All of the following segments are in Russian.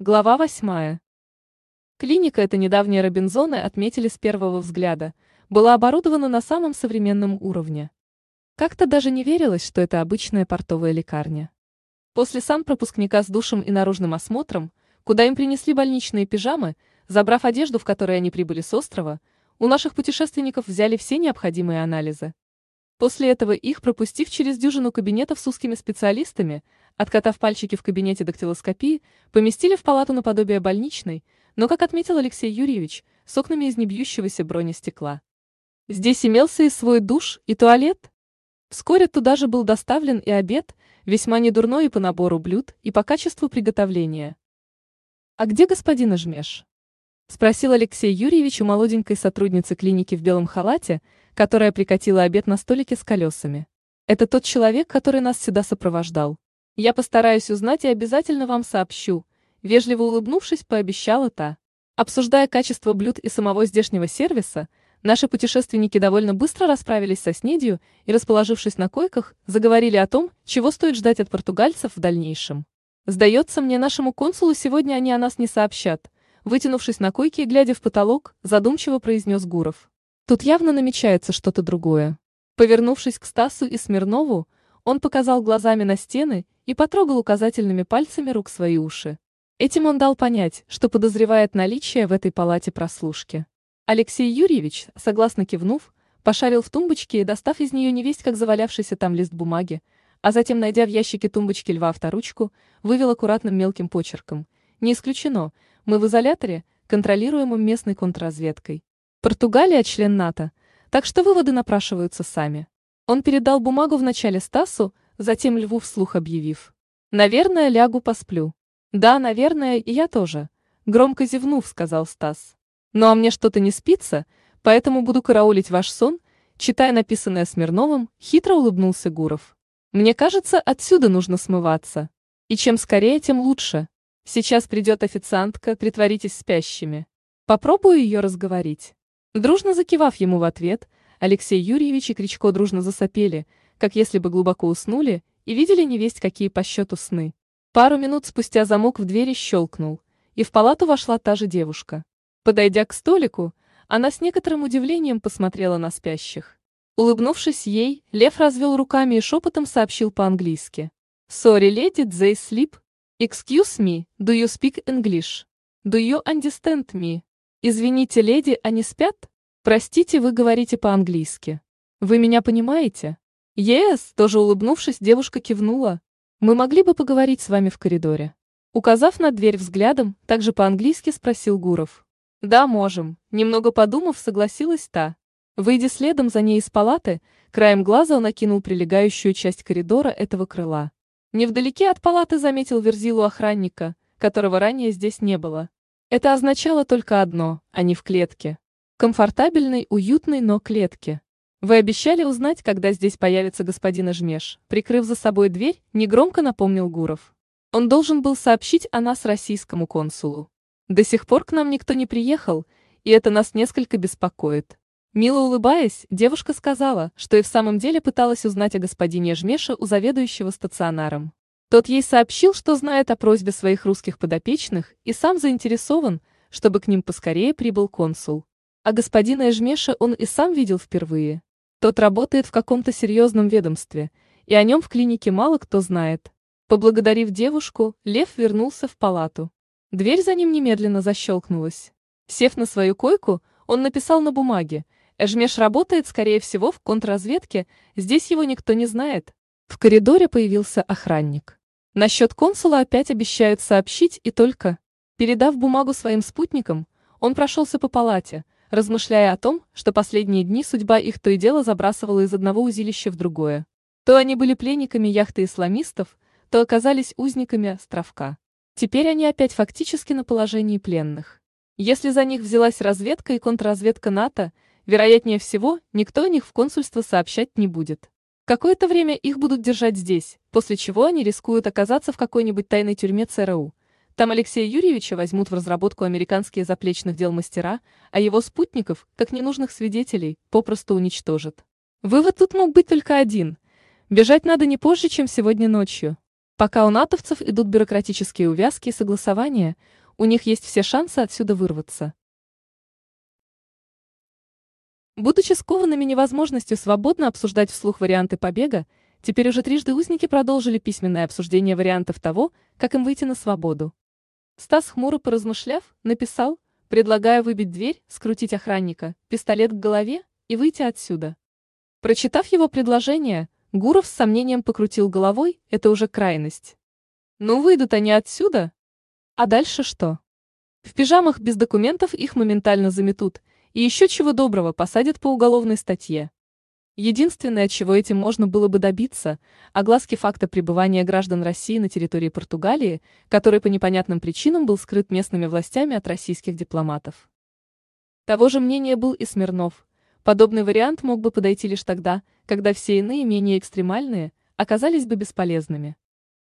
Глава восьмая. Клиника эта недавние Робинзоны отметили с первого взгляда, была оборудована на самом современном уровне. Как-то даже не верилось, что это обычная портовая лекарня. После санпропускника с душем и наружным осмотром, куда им принесли больничные пижамы, забрав одежду, в которой они прибыли с острова, у наших путешественников взяли все необходимые анализы. После этого их, пропустив через дюжину кабинетов с узкими специалистами, откатав пальчики в кабинете дактилоскопии, поместили в палату наподобие больничной, но, как отметил Алексей Юрьевич, с окнами из небьющегося бронестекла. Здесь имелся и свой душ, и туалет. Вскоре туда же был доставлен и обед, весьма недурной и по набору блюд, и по качеству приготовления. «А где господин Ажмеш?» — спросил Алексей Юрьевич у молоденькой сотрудницы клиники в белом халате, которая прикатила обед на столике с колесами. «Это тот человек, который нас сюда сопровождал. Я постараюсь узнать и обязательно вам сообщу», — вежливо улыбнувшись, пообещала та. Обсуждая качество блюд и самого здешнего сервиса, наши путешественники довольно быстро расправились со снедью и, расположившись на койках, заговорили о том, чего стоит ждать от португальцев в дальнейшем. «Сдается мне, нашему консулу сегодня они о нас не сообщат», вытянувшись на койке и глядя в потолок, задумчиво произнес Гуров. Тут явно намечается что-то другое. Повернувшись к Стасу и Смирнову, он показал глазами на стены и потрогал указательными пальцами рук свои уши. Этим он дал понять, что подозревает наличие в этой палате прослушки. Алексей Юрьевич, согласно кивнув, пошарил в тумбочке и, достав из нее невесть как завалявшийся там лист бумаги, а затем, найдя в ящике тумбочки льва авторучку, вывел аккуратным мелким почерком. Не исключено, мы в изоляторе, контролируемом местной контрразведкой. Португалия – член НАТО, так что выводы напрашиваются сами. Он передал бумагу вначале Стасу, затем Льву вслух объявив. «Наверное, лягу посплю». «Да, наверное, и я тоже», – громко зевнув, сказал Стас. «Ну а мне что-то не спится, поэтому буду караулить ваш сон», читая написанное Смирновым, хитро улыбнулся Гуров. «Мне кажется, отсюда нужно смываться. И чем скорее, тем лучше. Сейчас придет официантка, притворитесь спящими. Попробую ее разговорить». Дружно закивав ему в ответ, Алексей Юрьевич и Кричко дружно засопели, как если бы глубоко уснули и видели невесть какие по счету сны. Пару минут спустя замок в двери щелкнул, и в палату вошла та же девушка. Подойдя к столику, она с некоторым удивлением посмотрела на спящих. Улыбнувшись ей, Лев развел руками и шепотом сообщил по-английски. «Sorry, lady, they sleep. Excuse me, do you speak English? Do you understand me?» Извините, леди, они спят? Простите, вы говорите по-английски. Вы меня понимаете? Yes, тоже улыбнувшись, девушка кивнула. Мы могли бы поговорить с вами в коридоре. Указав на дверь взглядом, также по-английски спросил Гуров. Да, можем. Немного подумав, согласилась та. Выйдя следом за ней из палаты, краем глаза он окинул прилегающую часть коридора этого крыла. Невдалеке от палаты заметил верзилу охранника, которого ранее здесь не было. Это означало только одно, они в клетке. Комфортабельной, уютной, но клетке. Вы обещали узнать, когда здесь появится господин Жмеш, прикрыв за собой дверь, негромко напомнил Гуров. Он должен был сообщить о нас российскому консулу. До сих пор к нам никто не приехал, и это нас несколько беспокоит. Мило улыбаясь, девушка сказала, что и в самом деле пыталась узнать о господине Жмеше у заведующего стационаром. Тот ей сообщил, что знает о просьбе своих русских подопечных и сам заинтересован, чтобы к ним поскорее прибыл консул. А господина Эжмеша он и сам видел впервые. Тот работает в каком-то серьезном ведомстве, и о нем в клинике мало кто знает. Поблагодарив девушку, Лев вернулся в палату. Дверь за ним немедленно защелкнулась. Сев на свою койку, он написал на бумаге. Эжмеш работает, скорее всего, в контрразведке, здесь его никто не знает. В коридоре появился охранник. Насчет консула опять обещают сообщить и только. Передав бумагу своим спутникам, он прошелся по палате, размышляя о том, что последние дни судьба их то и дело забрасывала из одного узилища в другое. То они были пленниками яхты исламистов, то оказались узниками островка. Теперь они опять фактически на положении пленных. Если за них взялась разведка и контрразведка НАТО, вероятнее всего, никто о них в консульство сообщать не будет. Какое-то время их будут держать здесь, после чего они рискуют оказаться в какой-нибудь тайной тюрьме ЦРУ. Там Алексея Юрьевича возьмут в разработку американские заплечных дел мастера, а его спутников, как ненужных свидетелей, попросту уничтожат. Вывод тут мог быть только один. Бежать надо не позже, чем сегодня ночью. Пока у натовцев идут бюрократические увязки и согласования, у них есть все шансы отсюда вырваться. Будучи скованными невозможностью свободно обсуждать вслух варианты побега, теперь уже трижды узники продолжили письменное обсуждение вариантов того, как им выйти на свободу. Стас хмуро поразмышляв, написал, предлагая выбить дверь, скрутить охранника, пистолет к голове и выйти отсюда. Прочитав его предложение, Гуров с сомнением покрутил головой, это уже крайность. Ну выйдут они отсюда. А дальше что? В пижамах без документов их моментально заметут, и еще чего доброго посадят по уголовной статье. Единственное, чего этим можно было бы добиться, огласки факта пребывания граждан России на территории Португалии, который по непонятным причинам был скрыт местными властями от российских дипломатов. Того же мнения был и Смирнов. Подобный вариант мог бы подойти лишь тогда, когда все иные, менее экстремальные, оказались бы бесполезными.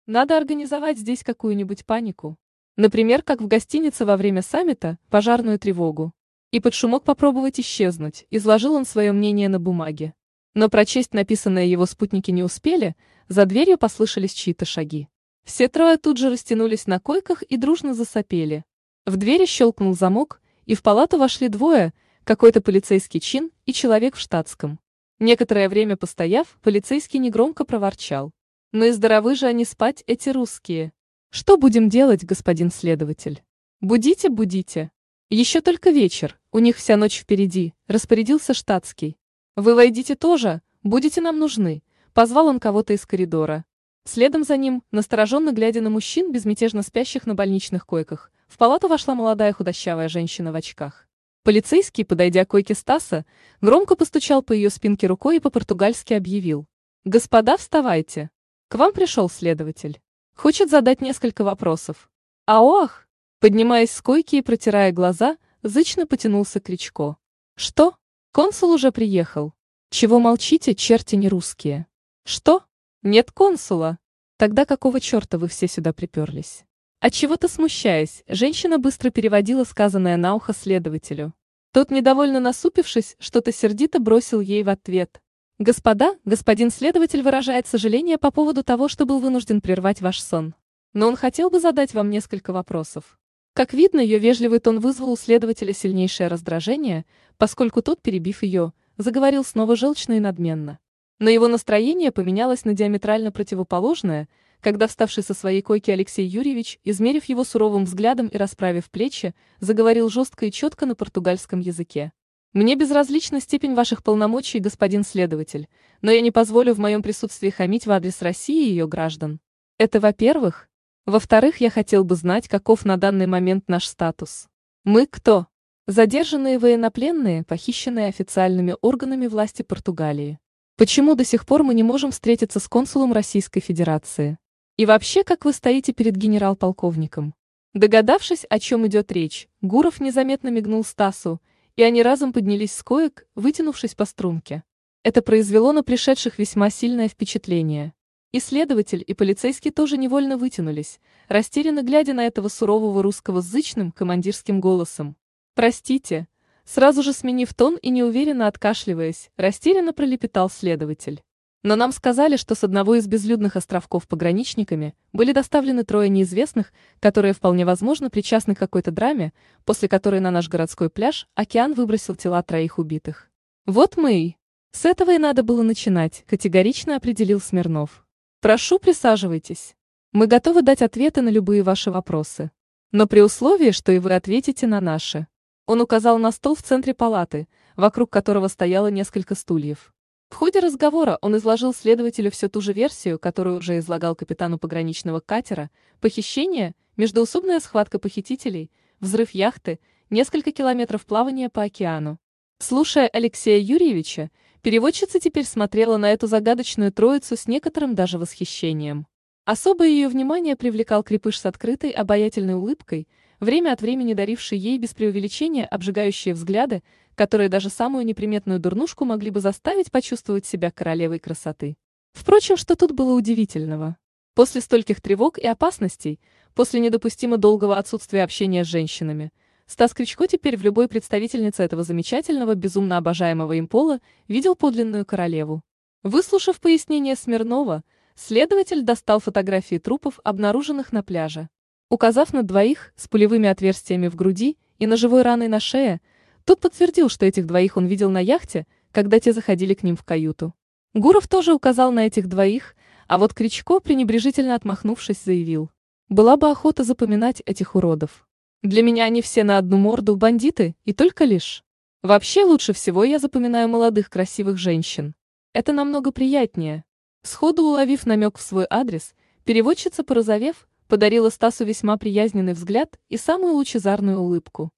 Надо организовать здесь какую-нибудь панику. Например, как в гостинице во время саммита, пожарную тревогу. И под шумок попробовать исчезнуть, изложил он свое мнение на бумаге. Но прочесть написанное его спутники не успели, за дверью послышались чьи-то шаги. Все трое тут же растянулись на койках и дружно засопели. В двери щелкнул замок, и в палату вошли двое, какой-то полицейский чин и человек в штатском. Некоторое время постояв, полицейский негромко проворчал. Ну и здоровы же они спать, эти русские. Что будем делать, господин следователь? Будите, будите. Еще только вечер, у них вся ночь впереди, распорядился штатский. «Вы войдите тоже, будете нам нужны», – позвал он кого-то из коридора. Следом за ним, настороженно глядя на мужчин, безмятежно спящих на больничных койках, в палату вошла молодая худощавая женщина в очках. Полицейский, подойдя к койке Стаса, громко постучал по ее спинке рукой и по-португальски объявил. «Господа, вставайте! К вам пришел следователь. Хочет задать несколько вопросов». «Аох!» Поднимаясь с койки и протирая глаза, зычно потянулся Кричко. «Что?» Консул уже приехал. Чего молчите, черти не русские? Что? Нет консула? Тогда какого черта вы все сюда приперлись? От чего то смущаясь, женщина быстро переводила сказанное на ухо следователю. Тот, недовольно насупившись, что-то сердито бросил ей в ответ. «Господа, господин следователь выражает сожаление по поводу того, что был вынужден прервать ваш сон. Но он хотел бы задать вам несколько вопросов. Как видно, ее вежливый тон вызвал у следователя сильнейшее раздражение, поскольку тот, перебив ее, заговорил снова желчно и надменно. Но его настроение поменялось на диаметрально противоположное, когда вставший со своей койки Алексей Юрьевич, измерив его суровым взглядом и расправив плечи, заговорил жестко и четко на португальском языке. «Мне безразлична степень ваших полномочий, господин следователь, но я не позволю в моем присутствии хамить в адрес России и ее граждан. Это во-первых. Во-вторых, я хотел бы знать, каков на данный момент наш статус. Мы кто? Задержанные военнопленные, похищенные официальными органами власти Португалии. Почему до сих пор мы не можем встретиться с консулом Российской Федерации? И вообще, как вы стоите перед генерал-полковником? Догадавшись, о чем идет речь, Гуров незаметно мигнул Стасу, и они разом поднялись с коек, вытянувшись по струнке. Это произвело на пришедших весьма сильное впечатление. Исследователь и полицейский тоже невольно вытянулись, растерянно глядя на этого сурового русского с зычным командирским голосом. «Простите», сразу же сменив тон и неуверенно откашливаясь, растерянно пролепетал следователь. Но нам сказали, что с одного из безлюдных островков пограничниками были доставлены трое неизвестных, которые вполне возможно причастны к какой-то драме, после которой на наш городской пляж океан выбросил тела троих убитых. Вот мы и... С этого и надо было начинать, категорично определил Смирнов. Прошу, присаживайтесь. Мы готовы дать ответы на любые ваши вопросы. Но при условии, что и вы ответите на наши. Он указал на стол в центре палаты, вокруг которого стояло несколько стульев. В ходе разговора он изложил следователю всю ту же версию, которую уже излагал капитану пограничного катера, похищение, междоусобная схватка похитителей, взрыв яхты, несколько километров плавания по океану. Слушая Алексея Юрьевича, Переводчица теперь смотрела на эту загадочную троицу с некоторым даже восхищением. Особое ее внимание привлекал крепыш с открытой обаятельной улыбкой, время от времени даривший ей без преувеличения обжигающие взгляды, которые даже самую неприметную дурнушку могли бы заставить почувствовать себя королевой красоты. Впрочем, что тут было удивительного? После стольких тревог и опасностей, после недопустимо долгого отсутствия общения с женщинами – Стас Кричко теперь в любой представительнице этого замечательного, безумно обожаемого им пола видел подлинную королеву. Выслушав пояснение Смирнова, следователь достал фотографии трупов, обнаруженных на пляже. Указав на двоих с пулевыми отверстиями в груди и ножевой раной на шее, тот подтвердил, что этих двоих он видел на яхте, когда те заходили к ним в каюту. Гуров тоже указал на этих двоих, а вот Кричко, пренебрежительно отмахнувшись, заявил. Была бы охота запоминать этих уродов. Для меня они все на одну морду бандиты, и только лишь. Вообще лучше всего я запоминаю молодых красивых женщин. Это намного приятнее. Сходу уловив намек в свой адрес, переводчица, порозовев, подарила Стасу весьма приязненный взгляд и самую лучезарную улыбку.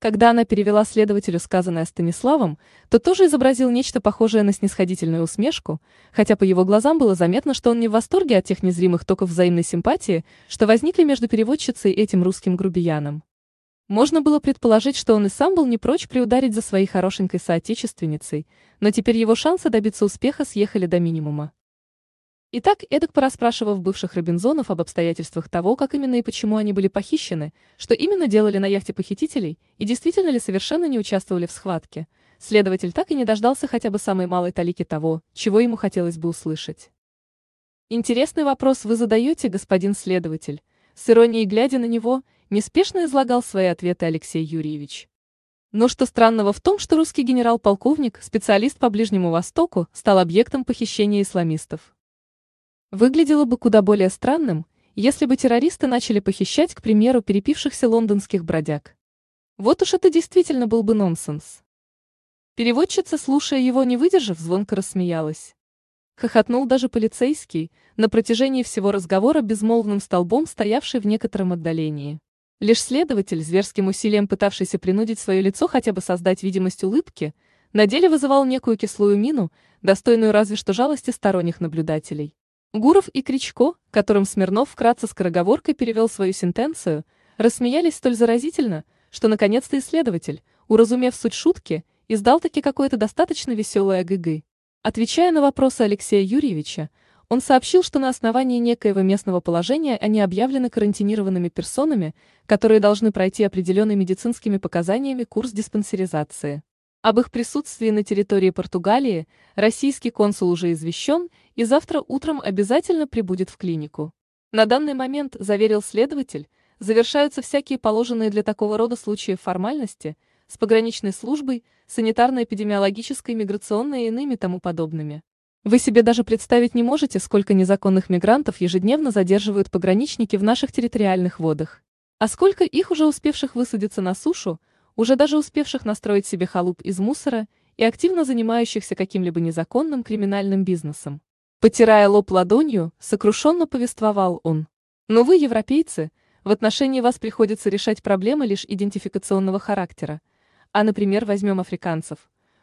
Когда она перевела следователю сказанное Станиславом, то тоже изобразил нечто похожее на снисходительную усмешку, хотя по его глазам было заметно, что он не в восторге от тех незримых токов взаимной симпатии, что возникли между переводчицей и этим русским грубияном. Можно было предположить, что он и сам был не прочь приударить за своей хорошенькой соотечественницей, но теперь его шансы добиться успеха съехали до минимума. Итак, эдак порасспрашивав бывших Робинзонов об обстоятельствах того, как именно и почему они были похищены, что именно делали на яхте похитителей и действительно ли совершенно не участвовали в схватке, следователь так и не дождался хотя бы самой малой талики того, чего ему хотелось бы услышать. Интересный вопрос вы задаете, господин следователь. С иронией глядя на него, неспешно излагал свои ответы Алексей Юрьевич. Но что странного в том, что русский генерал-полковник, специалист по Ближнему Востоку, стал объектом похищения исламистов. Выглядело бы куда более странным, если бы террористы начали похищать, к примеру, перепившихся лондонских бродяг. Вот уж это действительно был бы нонсенс. Переводчица, слушая его, не выдержав, звонко рассмеялась. Хохотнул даже полицейский, на протяжении всего разговора безмолвным столбом стоявший в некотором отдалении. Лишь следователь, зверским усилием пытавшийся принудить свое лицо хотя бы создать видимость улыбки, на деле вызывал некую кислую мину, достойную разве что жалости сторонних наблюдателей. Гуров и Кричко, которым Смирнов вкратце скороговоркой перевел свою сентенцию, рассмеялись столь заразительно, что наконец-то исследователь, уразумев суть шутки, издал таки какое-то достаточно веселое гыгы. Отвечая на вопросы Алексея Юрьевича, он сообщил, что на основании некоего местного положения они объявлены карантинированными персонами, которые должны пройти определенный медицинскими показаниями курс диспансеризации. Об их присутствии на территории Португалии российский консул уже извещен и завтра утром обязательно прибудет в клинику. На данный момент, заверил следователь, завершаются всякие положенные для такого рода случаев формальности с пограничной службой, санитарно-эпидемиологической, миграционной и иными тому подобными. Вы себе даже представить не можете, сколько незаконных мигрантов ежедневно задерживают пограничники в наших территориальных водах. А сколько их уже успевших высадиться на сушу, уже даже успевших настроить себе халуп из мусора и активно занимающихся каким-либо незаконным криминальным бизнесом. Потирая лоб ладонью, сокрушенно повествовал он. Но вы, европейцы, в отношении вас приходится решать проблемы лишь идентификационного характера. А, например, возьмем африканцев.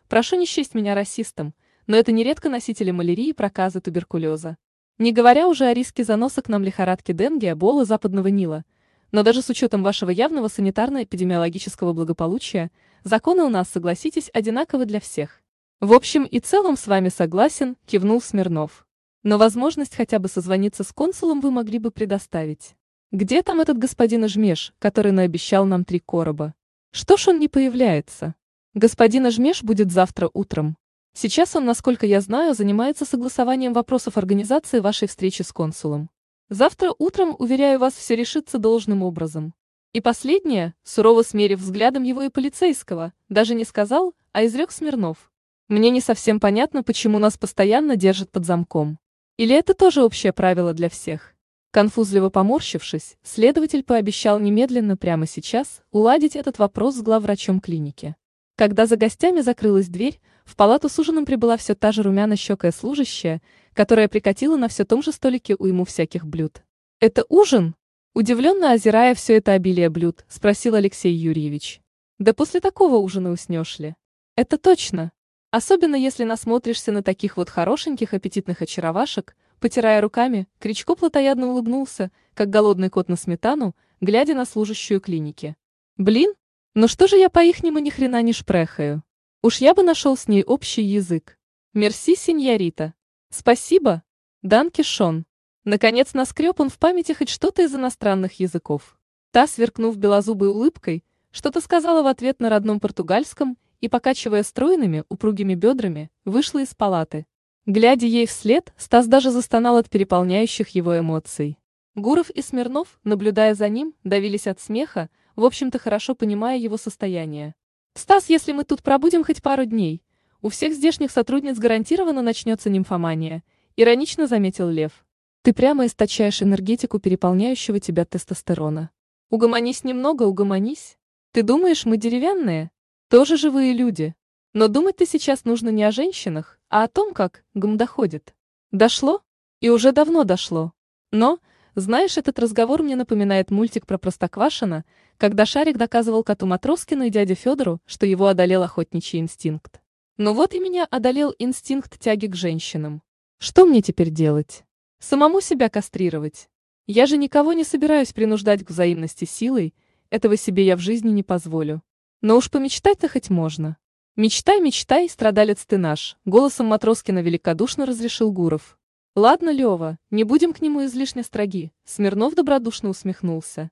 Прошу не счесть меня расистом, но это нередко носители малярии, проказа, туберкулеза. Не говоря уже о риске заноса к нам лихорадки Денге, Эбола Западного Нила. Но даже с учетом вашего явного санитарно-эпидемиологического благополучия, законы у нас, согласитесь, одинаковы для всех. В общем и целом с вами согласен, кивнул Смирнов. Но возможность хотя бы созвониться с консулом вы могли бы предоставить. Где там этот господин Жмеш, который наобещал нам три короба? Что ж он не появляется? Господин Жмеш будет завтра утром. Сейчас он, насколько я знаю, занимается согласованием вопросов организации вашей встречи с консулом. Завтра утром, уверяю вас, все решится должным образом. И последнее, сурово смерив взглядом его и полицейского, даже не сказал, а изрек Смирнов. Мне не совсем понятно, почему нас постоянно держат под замком. Или это тоже общее правило для всех? Конфузливо поморщившись, следователь пообещал немедленно прямо сейчас уладить этот вопрос с главврачом клиники. Когда за гостями закрылась дверь, в палату с ужином прибыла все та же румяно-щекая служащая, которая прикатила на все том же столике у ему всяких блюд. «Это ужин?» Удивленно озирая все это обилие блюд, спросил Алексей Юрьевич. «Да после такого ужина уснешь ли?» «Это точно. Особенно если насмотришься на таких вот хорошеньких аппетитных очаровашек, потирая руками, Кричко плотоядно улыбнулся, как голодный кот на сметану, глядя на служащую клиники. Блин, ну что же я по-ихнему ни хрена не шпрехаю? Уж я бы нашел с ней общий язык. Мерси, сеньорита. Спасибо. Данки Шон. Наконец наскреб он в памяти хоть что-то из иностранных языков. Та, сверкнув белозубой улыбкой, что-то сказала в ответ на родном португальском и, покачивая стройными, упругими бедрами, вышла из палаты. Глядя ей вслед, Стас даже застонал от переполняющих его эмоций. Гуров и Смирнов, наблюдая за ним, давились от смеха, в общем-то хорошо понимая его состояние. «Стас, если мы тут пробудем хоть пару дней, у всех здешних сотрудниц гарантированно начнется нимфомания», иронично заметил Лев. «Ты прямо источаешь энергетику переполняющего тебя тестостерона. Угомонись немного, угомонись. Ты думаешь, мы деревянные? Тоже живые люди. Но думать-то сейчас нужно не о женщинах, а о том, как гм доходит. Дошло? И уже давно дошло. Но, знаешь, этот разговор мне напоминает мультик про Простоквашино, когда Шарик доказывал коту Матроскину и дяде Федору, что его одолел охотничий инстинкт. Ну вот и меня одолел инстинкт тяги к женщинам. Что мне теперь делать? Самому себя кастрировать? Я же никого не собираюсь принуждать к взаимности силой, этого себе я в жизни не позволю. Но уж помечтать-то хоть можно. «Мечтай, мечтай, страдалец ты наш», — голосом Матроскина великодушно разрешил Гуров. «Ладно, Лева, не будем к нему излишне строги», — Смирнов добродушно усмехнулся.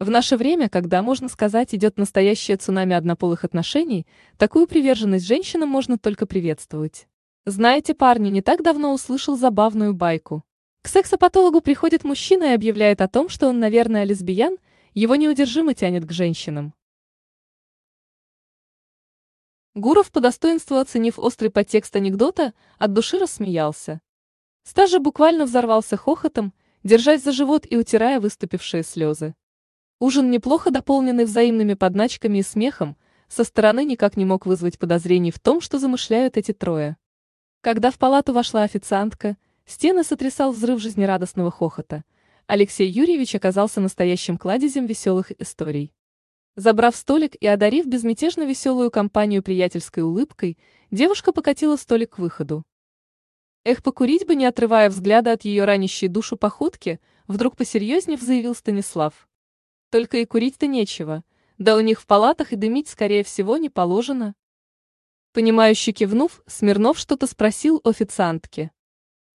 В наше время, когда, можно сказать, идет настоящее цунами однополых отношений, такую приверженность женщинам можно только приветствовать. Знаете, парни, не так давно услышал забавную байку. К сексопатологу приходит мужчина и объявляет о том, что он, наверное, лесбиян, его неудержимо тянет к женщинам. Гуров по достоинству оценив острый подтекст анекдота, от души рассмеялся. Стас же буквально взорвался хохотом, держась за живот и утирая выступившие слезы. Ужин, неплохо дополненный взаимными подначками и смехом, со стороны никак не мог вызвать подозрений в том, что замышляют эти трое. Когда в палату вошла официантка, стены сотрясал взрыв жизнерадостного хохота. Алексей Юрьевич оказался настоящим кладезем веселых историй. Забрав столик и одарив безмятежно веселую компанию приятельской улыбкой, девушка покатила столик к выходу. Эх, покурить бы, не отрывая взгляда от ее ранящей душу походки, вдруг посерьезнее заявил Станислав. Только и курить-то нечего, да у них в палатах и дымить, скорее всего, не положено. Понимающе кивнув, Смирнов что-то спросил официантке.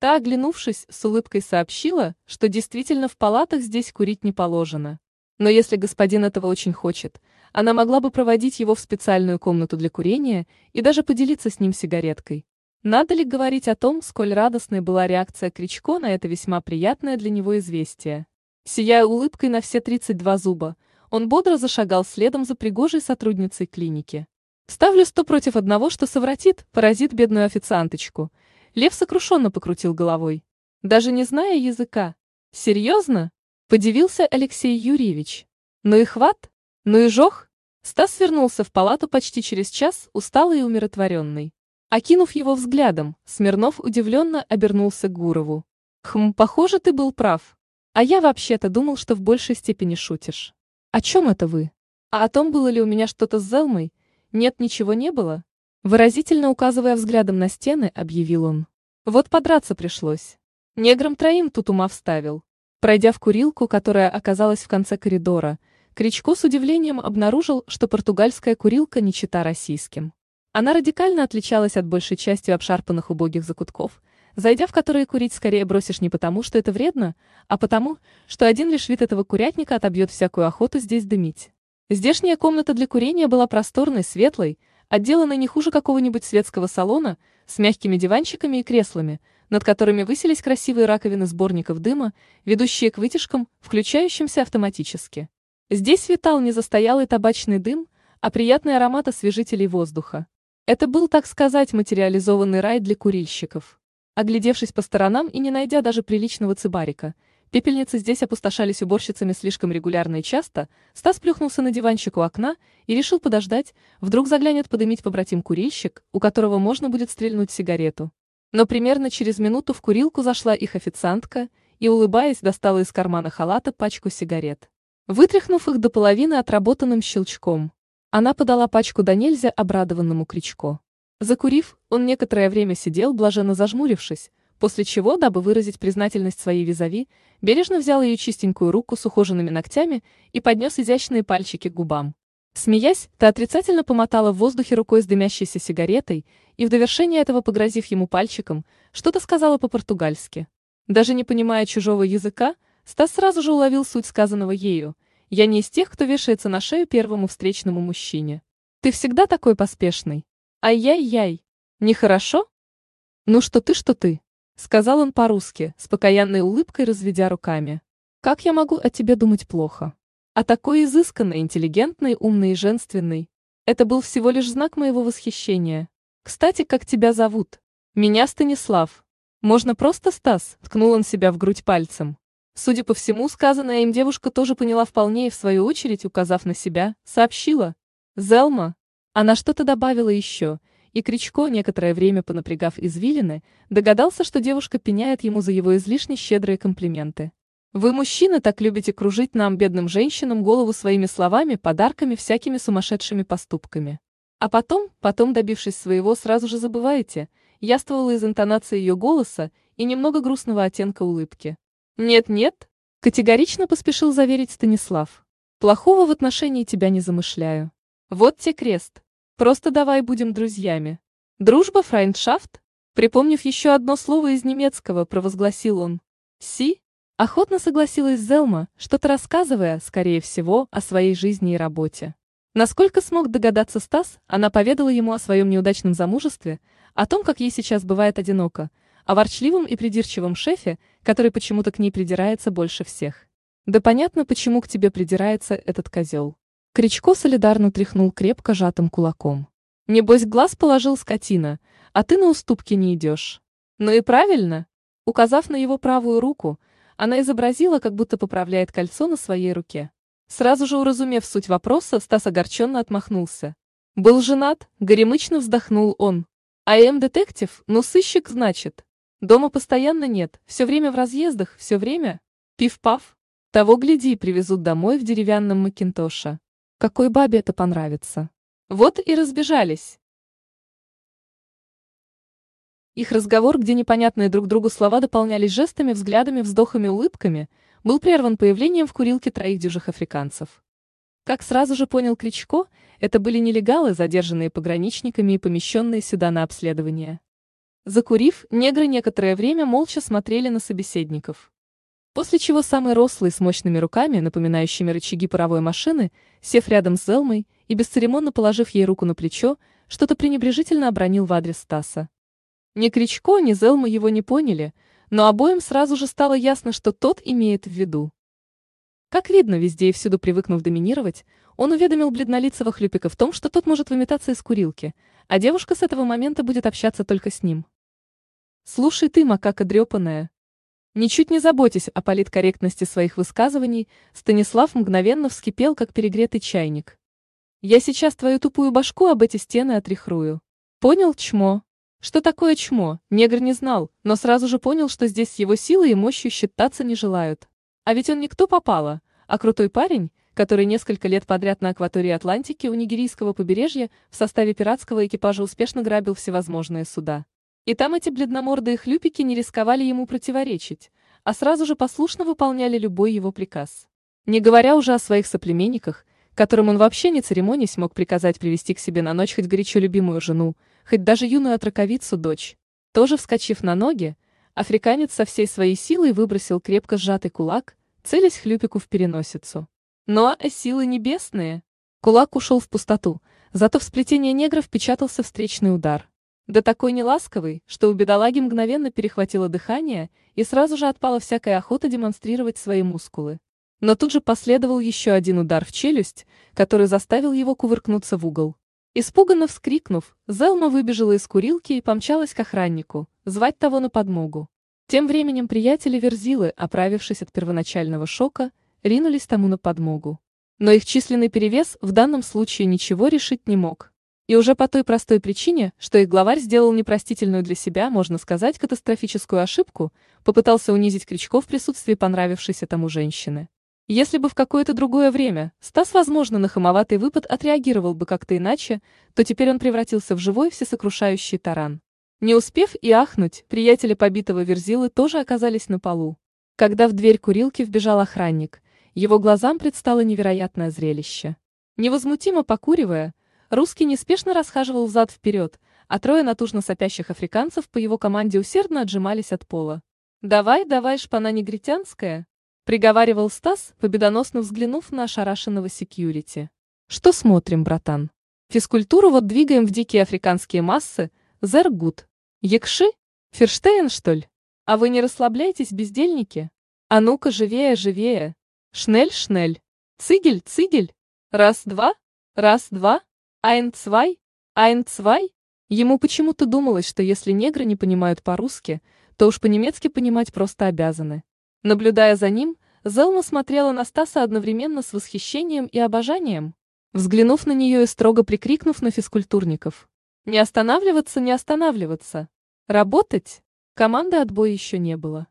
Та, оглянувшись, с улыбкой сообщила, что действительно в палатах здесь курить не положено. Но если господин этого очень хочет, она могла бы проводить его в специальную комнату для курения и даже поделиться с ним сигареткой. Надо ли говорить о том, сколь радостной была реакция Кричко на это весьма приятное для него известие? Сияя улыбкой на все 32 зуба, он бодро зашагал следом за пригожей сотрудницей клиники. «Ставлю сто против одного, что совратит, поразит бедную официанточку». Лев сокрушенно покрутил головой. Даже не зная языка. «Серьезно? Подивился Алексей Юрьевич. Ну и хват? Ну и жох? Стас вернулся в палату почти через час, усталый и умиротворенный. Окинув его взглядом, Смирнов удивленно обернулся к Гурову. «Хм, похоже, ты был прав. А я вообще-то думал, что в большей степени шутишь. О чем это вы? А о том, было ли у меня что-то с Зелмой? Нет, ничего не было?» Выразительно указывая взглядом на стены, объявил он. «Вот подраться пришлось. Неграм троим тут ума вставил. Пройдя в курилку, которая оказалась в конце коридора, Кричко с удивлением обнаружил, что португальская курилка не чита российским. Она радикально отличалась от большей части обшарпанных убогих закутков, зайдя в которые курить скорее бросишь не потому, что это вредно, а потому, что один лишь вид этого курятника отобьет всякую охоту здесь дымить. Здешняя комната для курения была просторной, светлой, отделанной не хуже какого-нибудь светского салона, с мягкими диванчиками и креслами, над которыми высились красивые раковины сборников дыма, ведущие к вытяжкам, включающимся автоматически. Здесь витал не застоялый табачный дым, а приятный аромат освежителей воздуха. Это был, так сказать, материализованный рай для курильщиков. Оглядевшись по сторонам и не найдя даже приличного цибарика, пепельницы здесь опустошались уборщицами слишком регулярно и часто, Стас плюхнулся на диванчик у окна и решил подождать, вдруг заглянет подымить побратим-курильщик, у которого можно будет стрельнуть сигарету. Но примерно через минуту в курилку зашла их официантка и, улыбаясь, достала из кармана халата пачку сигарет. Вытряхнув их до половины отработанным щелчком, она подала пачку до нельзя обрадованному Кричко. Закурив, он некоторое время сидел, блаженно зажмурившись, после чего, дабы выразить признательность своей визави, бережно взял ее чистенькую руку с ухоженными ногтями и поднес изящные пальчики к губам. Смеясь, та отрицательно помотала в воздухе рукой с дымящейся сигаретой и в довершение этого погрозив ему пальчиком, что-то сказала по-португальски. Даже не понимая чужого языка, Стас сразу же уловил суть сказанного ею. «Я не из тех, кто вешается на шею первому встречному мужчине. Ты всегда такой поспешный. Ай-яй-яй. Нехорошо?» Ну что ты, что ты? Сказал он по-русски, с покаянной улыбкой разведя руками. Как я могу о тебе думать плохо? А такой изысканный, интеллигентный, умный и женственный. Это был всего лишь знак моего восхищения. Кстати, как тебя зовут? Меня Станислав. Можно просто Стас, ткнул он себя в грудь пальцем. Судя по всему, сказанное им девушка тоже поняла вполне и в свою очередь, указав на себя, сообщила. Зелма. Она что-то добавила еще, и Кричко, некоторое время понапрягав извилины, догадался, что девушка пеняет ему за его излишне щедрые комплименты. Вы, мужчины, так любите кружить нам, бедным женщинам, голову своими словами, подарками, всякими сумасшедшими поступками. А потом, потом, добившись своего, сразу же забываете, яствовала из интонации ее голоса и немного грустного оттенка улыбки. «Нет-нет», — категорично поспешил заверить Станислав. «Плохого в отношении тебя не замышляю. Вот те крест. Просто давай будем друзьями. Дружба, фрайндшафт?» Припомнив еще одно слово из немецкого, провозгласил он. «Си?» Охотно согласилась Зелма, что-то рассказывая, скорее всего, о своей жизни и работе. Насколько смог догадаться Стас, она поведала ему о своем неудачном замужестве, о том, как ей сейчас бывает одиноко, о ворчливом и придирчивом шефе, который почему-то к ней придирается больше всех. Да понятно, почему к тебе придирается этот козел. Кричко солидарно тряхнул крепко сжатым кулаком. Небось, глаз положил скотина, а ты на уступки не идешь. Ну и правильно. Указав на его правую руку, она изобразила, как будто поправляет кольцо на своей руке. Сразу же уразумев суть вопроса, Стас огорченно отмахнулся. Был женат, горемычно вздохнул он. А М-детектив, ну сыщик, значит. Дома постоянно нет, все время в разъездах, все время. Пив-пав. Того гляди, привезут домой в деревянном макинтоше. Какой бабе это понравится? Вот и разбежались. Их разговор, где непонятные друг другу слова дополнялись жестами, взглядами, вздохами, улыбками, был прерван появлением в курилке троих дюжих африканцев. Как сразу же понял Кличко, это были нелегалы, задержанные пограничниками и помещенные сюда на обследование. Закурив, негры некоторое время молча смотрели на собеседников. После чего самый рослый с мощными руками, напоминающими рычаги паровой машины, сев рядом с Зелмой и бесцеремонно положив ей руку на плечо, что-то пренебрежительно обронил в адрес Стаса. Ни Кричко, ни Зелма его не поняли, но обоим сразу же стало ясно, что тот имеет в виду. Как видно, везде и всюду привыкнув доминировать, он уведомил бледнолицего хлюпика в том, что тот может выметаться из курилки, а девушка с этого момента будет общаться только с ним. «Слушай ты, макака дрепаная», Ничуть не заботясь о политкорректности своих высказываний, Станислав мгновенно вскипел, как перегретый чайник. «Я сейчас твою тупую башку об эти стены отряхрую. Понял, чмо?» Что такое чмо, негр не знал, но сразу же понял, что здесь с его силой и мощью считаться не желают. А ведь он никто попало, а крутой парень, который несколько лет подряд на акватории Атлантики у нигерийского побережья в составе пиратского экипажа успешно грабил всевозможные суда. И там эти бледномордые хлюпики не рисковали ему противоречить, а сразу же послушно выполняли любой его приказ. Не говоря уже о своих соплеменниках, которым он вообще не церемонясь мог приказать привести к себе на ночь хоть горячо любимую жену, хоть даже юную отраковицу дочь. Тоже вскочив на ноги, африканец со всей своей силой выбросил крепко сжатый кулак, целясь хлюпику в переносицу. Но а силы небесные! Кулак ушел в пустоту, зато в сплетение негра впечатался встречный удар. Да такой неласковый, что у бедолаги мгновенно перехватило дыхание и сразу же отпала всякая охота демонстрировать свои мускулы. Но тут же последовал еще один удар в челюсть, который заставил его кувыркнуться в угол. Испуганно вскрикнув, Зелма выбежала из курилки и помчалась к охраннику, звать того на подмогу. Тем временем приятели Верзилы, оправившись от первоначального шока, ринулись тому на подмогу. Но их численный перевес в данном случае ничего решить не мог. И уже по той простой причине, что их главарь сделал непростительную для себя, можно сказать, катастрофическую ошибку, попытался унизить Кричко в присутствии понравившейся тому женщины. Если бы в какое-то другое время Стас, возможно, на хамоватый выпад отреагировал бы как-то иначе, то теперь он превратился в живой всесокрушающий таран. Не успев и ахнуть, приятели побитого Верзилы тоже оказались на полу. Когда в дверь курилки вбежал охранник, его глазам предстало невероятное зрелище. Невозмутимо покуривая, Русский неспешно расхаживал взад-вперед, а трое натужно сопящих африканцев по его команде усердно отжимались от пола. «Давай, давай, шпана негритянская!» — приговаривал Стас, победоносно взглянув на ошарашенного секьюрити. «Что смотрим, братан? Физкультуру вот двигаем в дикие африканские массы, зергут. Якши?» Ферштейн, что ли? А вы не расслабляйтесь, бездельники? А ну-ка, живее, живее. Шнель, шнель. Цигель, цигель. Раз, два. Раз, два. Айн, цвай. Айн, цвай. Ему почему-то думалось, что если негры не понимают по-русски, то уж по-немецки понимать просто обязаны. Наблюдая за ним, Зелма смотрела на Стаса одновременно с восхищением и обожанием, взглянув на нее и строго прикрикнув на физкультурников. «Не останавливаться, не останавливаться! Работать!» Команды отбоя еще не было.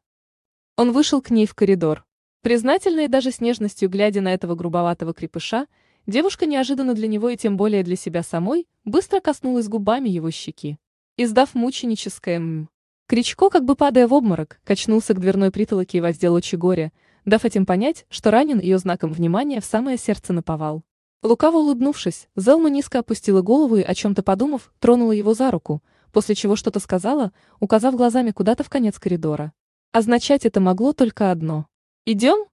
Он вышел к ней в коридор. Признательно и даже с нежностью глядя на этого грубоватого крепыша, девушка неожиданно для него и тем более для себя самой быстро коснулась губами его щеки. Издав мученическое «м». Кричко, как бы падая в обморок, качнулся к дверной притолоке и воздел очи горя, дав этим понять, что ранен ее знаком внимания в самое сердце наповал. Лукаво улыбнувшись, Зелма низко опустила голову и, о чем-то подумав, тронула его за руку, после чего что-то сказала, указав глазами куда-то в конец коридора. Означать это могло только одно. «Идем?»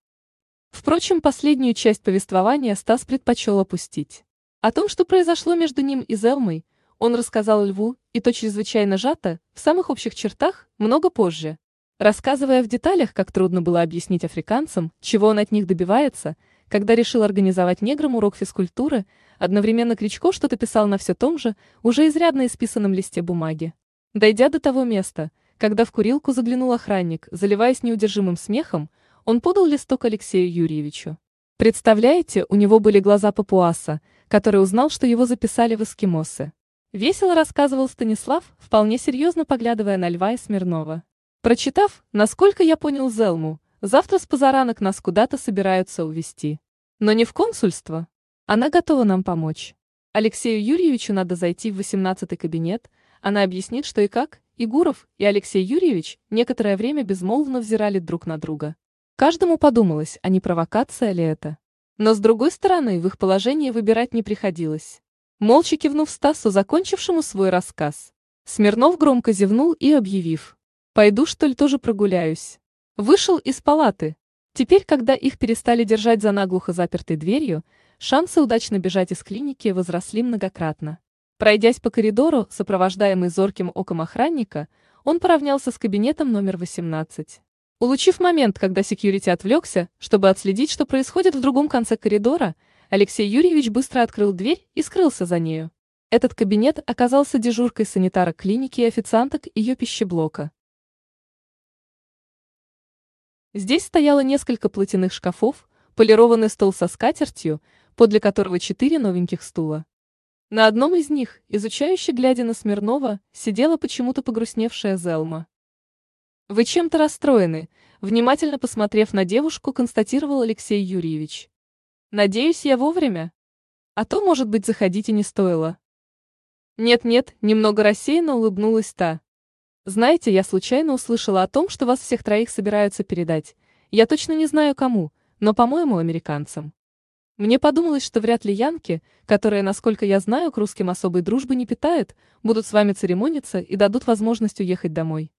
Впрочем, последнюю часть повествования Стас предпочел опустить. О том, что произошло между ним и Зелмой, он рассказал Льву, и то чрезвычайно сжато, в самых общих чертах, много позже. Рассказывая в деталях, как трудно было объяснить африканцам, чего он от них добивается, когда решил организовать неграм урок физкультуры, одновременно Кричко что-то писал на все том же, уже изрядно исписанном листе бумаги. Дойдя до того места, когда в курилку заглянул охранник, заливаясь неудержимым смехом, он подал листок Алексею Юрьевичу. Представляете, у него были глаза папуаса, который узнал, что его записали в эскимосы. Весело рассказывал Станислав, вполне серьезно поглядывая на Льва и Смирнова. Прочитав, насколько я понял Зелму, завтра с позаранок нас куда-то собираются увезти. Но не в консульство. Она готова нам помочь. Алексею Юрьевичу надо зайти в 18-й кабинет, она объяснит, что и как, и Гуров, и Алексей Юрьевич некоторое время безмолвно взирали друг на друга. Каждому подумалось, а не провокация ли это. Но с другой стороны, в их положении выбирать не приходилось. Молча кивнув Стасу, закончившему свой рассказ, Смирнов громко зевнул и объявив, Пойду, что ли, тоже прогуляюсь. Вышел из палаты. Теперь, когда их перестали держать за наглухо запертой дверью, шансы удачно бежать из клиники возросли многократно. Пройдясь по коридору, сопровождаемый зорким оком охранника, он поравнялся с кабинетом номер 18. Улучив момент, когда секьюрити отвлекся, чтобы отследить, что происходит в другом конце коридора, Алексей Юрьевич быстро открыл дверь и скрылся за нею. Этот кабинет оказался дежуркой санитара клиники и официанток ее пищеблока. Здесь стояло несколько платяных шкафов, полированный стол со скатертью, подле которого четыре новеньких стула. На одном из них, изучающе глядя на Смирнова, сидела почему-то погрустневшая Зелма. «Вы чем-то расстроены», — внимательно посмотрев на девушку, констатировал Алексей Юрьевич. «Надеюсь, я вовремя? А то, может быть, заходить и не стоило». «Нет-нет», — немного рассеянно улыбнулась та. Знаете, я случайно услышала о том, что вас всех троих собираются передать. Я точно не знаю кому, но, по-моему, американцам. Мне подумалось, что вряд ли янки, которые, насколько я знаю, к русским особой дружбы не питают, будут с вами церемониться и дадут возможность уехать домой.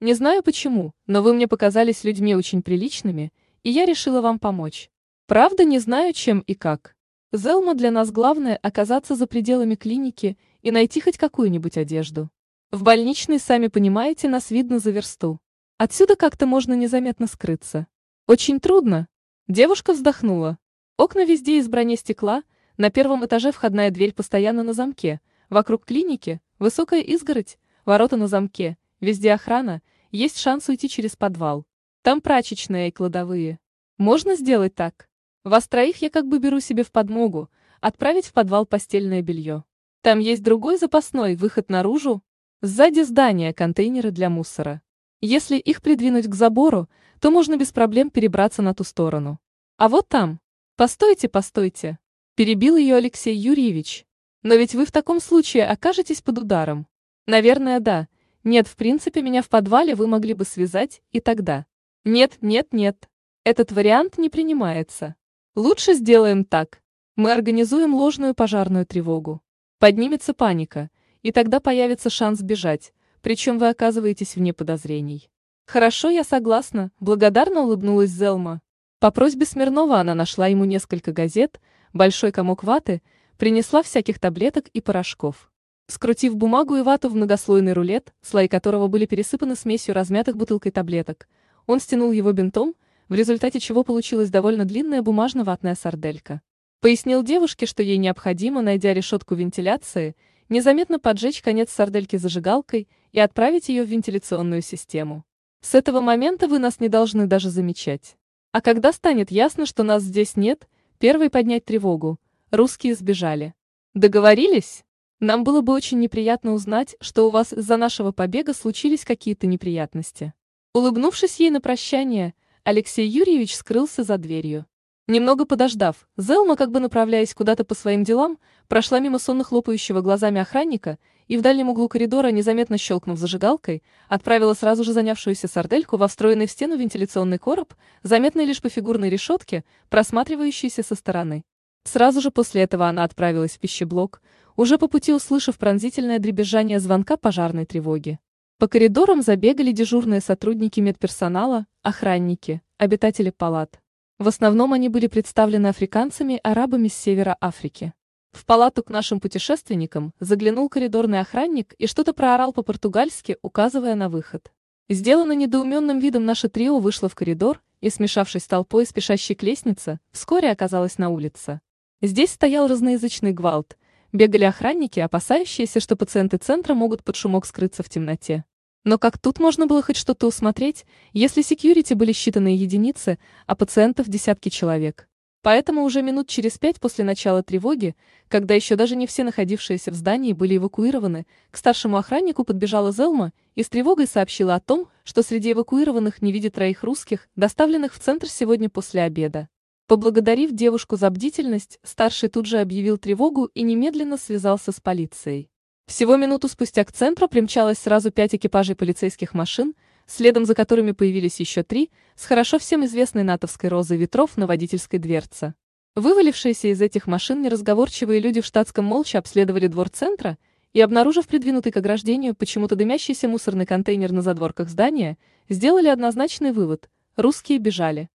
Не знаю почему, но вы мне показались людьми очень приличными, и я решила вам помочь. Правда, не знаю, чем и как. Зелма для нас главное оказаться за пределами клиники и найти хоть какую-нибудь одежду. В больничной, сами понимаете, нас видно за версту. Отсюда как-то можно незаметно скрыться. Очень трудно. Девушка вздохнула. Окна везде из бронестекла, на первом этаже входная дверь постоянно на замке, вокруг клиники высокая изгородь, ворота на замке, везде охрана, есть шанс уйти через подвал. Там прачечная и кладовые. Можно сделать так. Вас троих я как бы беру себе в подмогу, отправить в подвал постельное белье. Там есть другой запасной выход наружу, Сзади здания контейнеры для мусора. Если их придвинуть к забору, то можно без проблем перебраться на ту сторону. А вот там. Постойте, постойте. Перебил ее Алексей Юрьевич. Но ведь вы в таком случае окажетесь под ударом. Наверное, да. Нет, в принципе, меня в подвале вы могли бы связать, и тогда. Нет, нет, нет. Этот вариант не принимается. Лучше сделаем так. Мы организуем ложную пожарную тревогу. Поднимется паника – и тогда появится шанс бежать, причем вы оказываетесь вне подозрений. Хорошо, я согласна, благодарно улыбнулась Зелма. По просьбе Смирнова она нашла ему несколько газет, большой комок ваты, принесла всяких таблеток и порошков. Скрутив бумагу и вату в многослойный рулет, слои которого были пересыпаны смесью размятых бутылкой таблеток, он стянул его бинтом, в результате чего получилась довольно длинная бумажно-ватная сарделька. Пояснил девушке, что ей необходимо, найдя решетку вентиляции, незаметно поджечь конец сардельки зажигалкой и отправить ее в вентиляционную систему. С этого момента вы нас не должны даже замечать. А когда станет ясно, что нас здесь нет, первый поднять тревогу. Русские сбежали. Договорились? Нам было бы очень неприятно узнать, что у вас из-за нашего побега случились какие-то неприятности. Улыбнувшись ей на прощание, Алексей Юрьевич скрылся за дверью. Немного подождав, Зелма, как бы направляясь куда-то по своим делам, прошла мимо сонно хлопающего глазами охранника и в дальнем углу коридора, незаметно щелкнув зажигалкой, отправила сразу же занявшуюся сардельку во встроенный в стену вентиляционный короб, заметный лишь по фигурной решетке, просматривающейся со стороны. Сразу же после этого она отправилась в пищеблок, уже по пути услышав пронзительное дребезжание звонка пожарной тревоги. По коридорам забегали дежурные сотрудники медперсонала, охранники, обитатели палат. В основном они были представлены африканцами арабами с севера Африки. В палату к нашим путешественникам заглянул коридорный охранник и что-то проорал по-португальски, указывая на выход. Сделано недоуменным видом наше трио вышло в коридор и, смешавшись с толпой, спешащей к лестнице, вскоре оказалось на улице. Здесь стоял разноязычный гвалт, бегали охранники, опасающиеся, что пациенты центра могут под шумок скрыться в темноте. Но как тут можно было хоть что-то усмотреть, если секьюрити были считанные единицы, а пациентов десятки человек? Поэтому уже минут через пять после начала тревоги, когда еще даже не все находившиеся в здании были эвакуированы, к старшему охраннику подбежала Зелма и с тревогой сообщила о том, что среди эвакуированных не видит троих русских, доставленных в центр сегодня после обеда. Поблагодарив девушку за бдительность, старший тут же объявил тревогу и немедленно связался с полицией. Всего минуту спустя к центру примчалось сразу пять экипажей полицейских машин, следом за которыми появились еще три, с хорошо всем известной натовской розой ветров на водительской дверце. Вывалившиеся из этих машин неразговорчивые люди в штатском молча обследовали двор центра и, обнаружив придвинутый к ограждению почему-то дымящийся мусорный контейнер на задворках здания, сделали однозначный вывод – русские бежали.